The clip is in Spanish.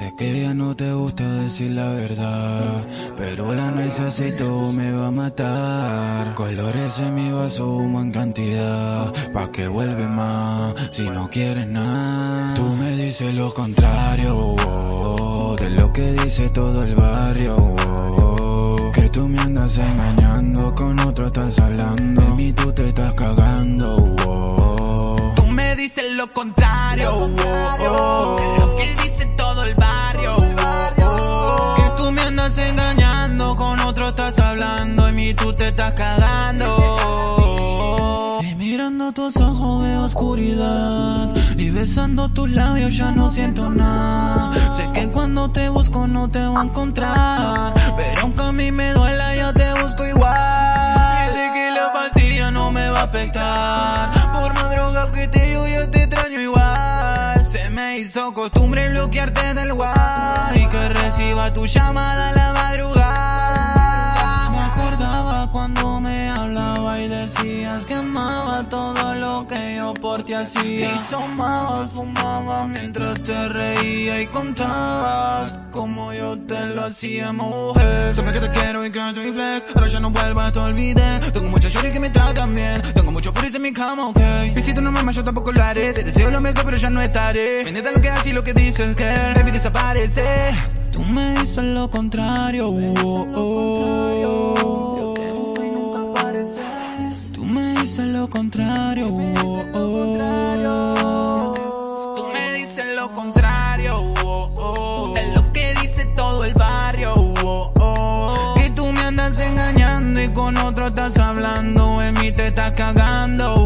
Sé que ya no te gusta decir la verdad, pero la necesito, me va a matar. Colores en mi vaso, humo en cantidad, pa' que vuelve más, si no quieres nada. Tú me dices lo contrario, oh, de lo que dice todo el barrio, oh, tú me andas engañando, con otro estás hablando, mí tú te estás cagando, oh. Tú me dices lo contrario, oh, oh, de lo que dice todo el barrio, oh, oh. Que tú me andas engañando, con otro estás hablando, de mí tú te estás cagando. Y mirando tus ojos veo oscuridad, y besando tus labios ya no siento nada. Sé que cuando te busco no te voy a encontrar, pero aunque a mí me hizo costumbre bloquearte del WhatsApp y que reciba tu llamada a la madrugada. Me acordaba cuando me hablaba y decías que amaba todo lo que yo por ti hacía. Y tomabas, fumabas mientras te reía y contabas hacía, mujer. Sabes que te quiero y que estoy flex, ahora ya no vuelvas, te olvidé. Tengo muchas shorties que me tratan bien, tengo muchos puris en mi cama, ok. Y si tú no me amas, yo tampoco lo haré. Te deseo lo mejor, pero ya no estaré. De lo que haces y lo que dices, que baby desaparece. Tú me dices lo contrario, oh, oh. Engañando y con otro estás hablando, en mí te estás cagando,